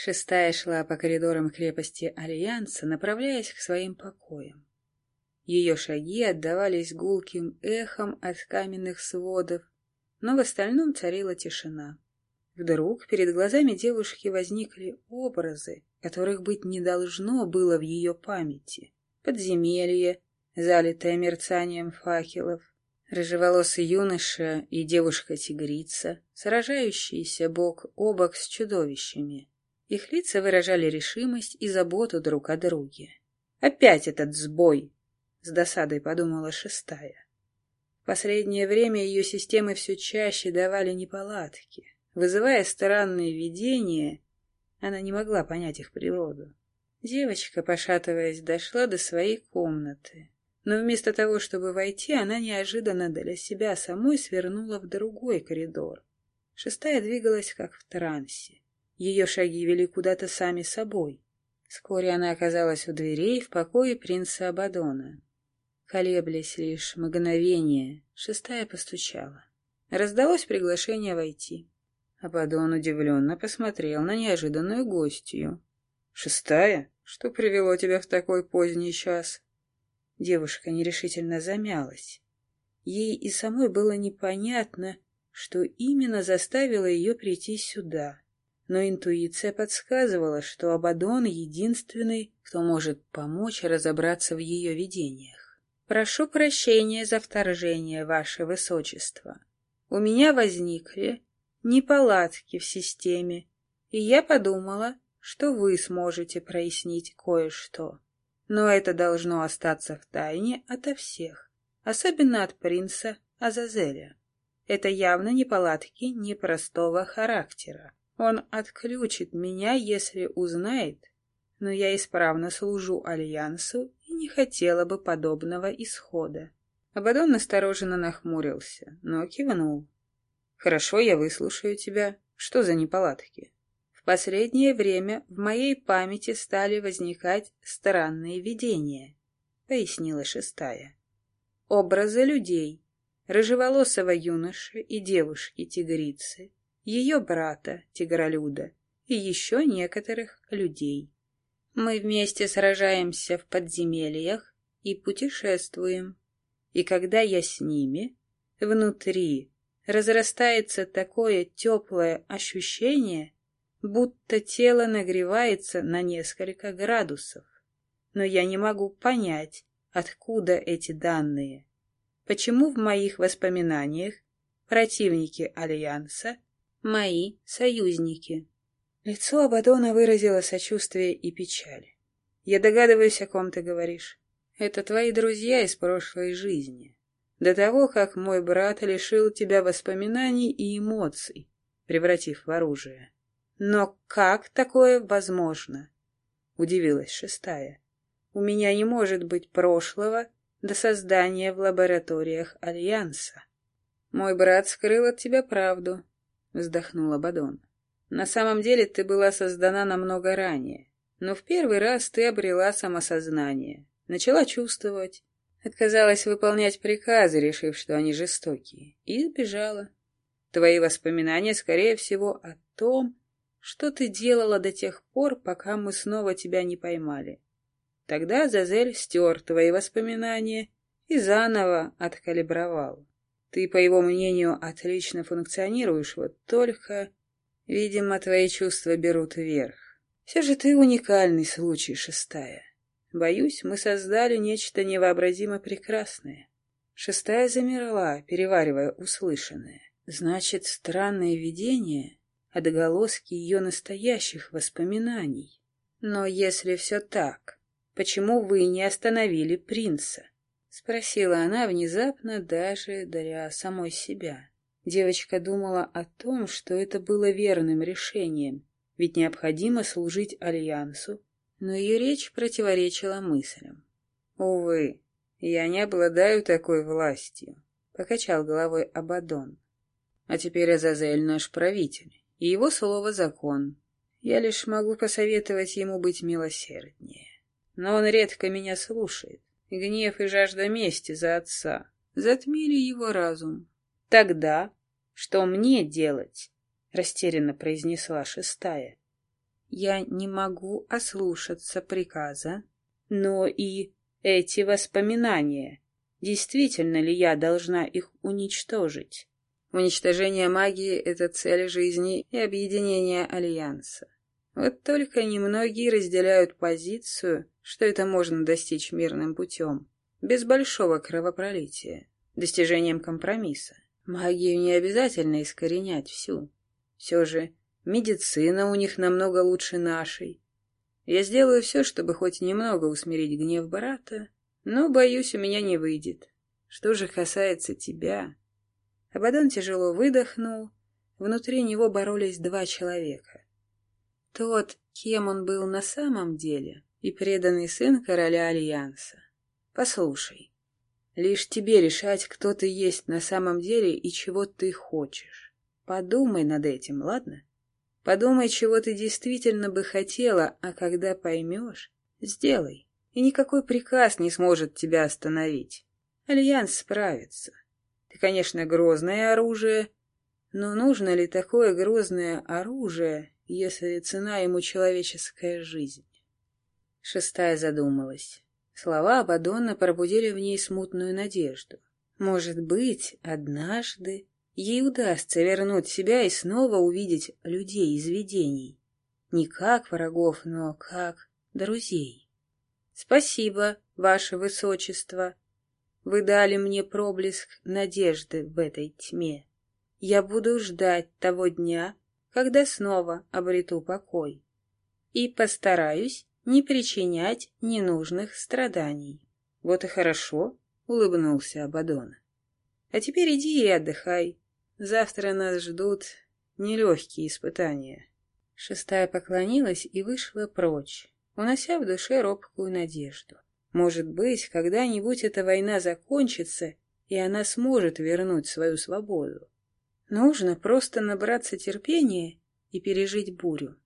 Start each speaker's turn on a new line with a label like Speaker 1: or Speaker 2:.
Speaker 1: Шестая шла по коридорам крепости Альянса, направляясь к своим покоям. Ее шаги отдавались гулким эхом от каменных сводов, но в остальном царила тишина. Вдруг перед глазами девушки возникли образы, которых быть не должно было в ее памяти. Подземелье, залитое мерцанием факелов, рыжеволосый юноша и девушка-тигрица, сражающиеся бок о бок с чудовищами. Их лица выражали решимость и заботу друг о друге. «Опять этот сбой!» — с досадой подумала шестая. В последнее время ее системы все чаще давали неполадки. Вызывая странные видения, она не могла понять их природу. Девочка, пошатываясь, дошла до своей комнаты. Но вместо того, чтобы войти, она неожиданно для себя самой свернула в другой коридор. Шестая двигалась как в трансе. Ее шаги вели куда-то сами собой. Вскоре она оказалась у дверей в покое принца Абадона. Колеблясь лишь мгновение, шестая постучала. Раздалось приглашение войти. Абадон удивленно посмотрел на неожиданную гостью. «Шестая? Что привело тебя в такой поздний час?» Девушка нерешительно замялась. Ей и самой было непонятно, что именно заставило ее прийти сюда. Но интуиция подсказывала, что Абадон — единственный, кто может помочь разобраться в ее видениях. «Прошу прощения за вторжение, Ваше Высочество. У меня возникли неполадки в системе, и я подумала, что вы сможете прояснить кое-что. Но это должно остаться в тайне ото всех, особенно от принца Азазеля. Это явно неполадки непростого характера. Он отключит меня, если узнает, но я исправно служу Альянсу и не хотела бы подобного исхода. Абадон настороженно нахмурился, но кивнул. Хорошо, я выслушаю тебя. Что за неполадки? В последнее время в моей памяти стали возникать странные видения, пояснила шестая. Образы людей, рыжеволосого юноши и девушки-тигрицы, ее брата, тигролюда, и еще некоторых людей. Мы вместе сражаемся в подземельях и путешествуем. И когда я с ними, внутри разрастается такое теплое ощущение, будто тело нагревается на несколько градусов. Но я не могу понять, откуда эти данные. Почему в моих воспоминаниях противники Альянса — мои союзники? Лицо Абадона выразило сочувствие и печаль. Я догадываюсь, о ком ты говоришь. Это твои друзья из прошлой жизни до того, как мой брат лишил тебя воспоминаний и эмоций, превратив в оружие. Но как такое возможно? Удивилась шестая. У меня не может быть прошлого до создания в лабораториях Альянса. Мой брат скрыл от тебя правду, вздохнула Бадон. На самом деле ты была создана намного ранее, но в первый раз ты обрела самосознание, начала чувствовать, Отказалась выполнять приказы, решив, что они жестокие, и сбежала. Твои воспоминания, скорее всего, о том, что ты делала до тех пор, пока мы снова тебя не поймали. Тогда Зазель стер твои воспоминания и заново откалибровал. Ты, по его мнению, отлично функционируешь, вот только, видимо, твои чувства берут вверх. Все же ты уникальный случай, шестая. Боюсь, мы создали нечто невообразимо прекрасное. Шестая замерла, переваривая услышанное. Значит, странное видение — отголоски ее настоящих воспоминаний. Но если все так, почему вы не остановили принца? Спросила она внезапно даже для самой себя. Девочка думала о том, что это было верным решением, ведь необходимо служить Альянсу но ее речь противоречила мыслям. «Увы, я не обладаю такой властью», — покачал головой Абадон. «А теперь Азазель наш правитель, и его слово — закон. Я лишь могу посоветовать ему быть милосерднее. Но он редко меня слушает. Гнев и жажда мести за отца затмили его разум. Тогда что мне делать?» — растерянно произнесла шестая. я не могу ослушаться приказа, но и эти воспоминания. Действительно ли я должна их уничтожить? Уничтожение магии — это цель жизни и объединение Альянса. Вот только немногие разделяют позицию, что это можно достичь мирным путем, без большого кровопролития, достижением компромисса. Магию не обязательно искоренять всю. Все же медицина у них намного лучше нашей. Я сделаю все, чтобы хоть немного усмирить гнев брата, но, боюсь, у меня не выйдет. Что же касается тебя... Абадон тяжело выдохнул. Внутри него боролись два человека. Тот, кем он был на самом деле, и преданный сын короля Альянса. Послушай, лишь тебе решать, кто ты есть на самом деле и чего ты хочешь. Подумай над этим, ладно? Подумай, чего ты действительно бы хотела, а когда поймешь, сделай. И никакой приказ не сможет тебя остановить. Альянс справится. Ты, конечно, грозное оружие, но нужно ли такое грозное оружие, если цена ему человеческая жизнь? Шестая задумалась. Слова Абадонна пробудили в ней смутную надежду. Может быть, однажды ей удастся вернуть себя и снова увидеть людей из видений. Не как врагов, но как друзей. Спасибо, ваше высочество, вы дали мне проблеск надежды в этой тьме. Я буду ждать того дня, когда снова обрету покой. И постараюсь не причинять ненужных страданий. Вот и хорошо, — улыбнулся Абадон. А теперь иди и отдыхай. Завтра нас ждут нелегкие испытания. Шестая поклонилась и вышла прочь, унося в душе робкую надежду. Может быть, когда-нибудь эта война закончится, и она сможет вернуть свою свободу. Нужно просто набраться терпения и пережить бурю.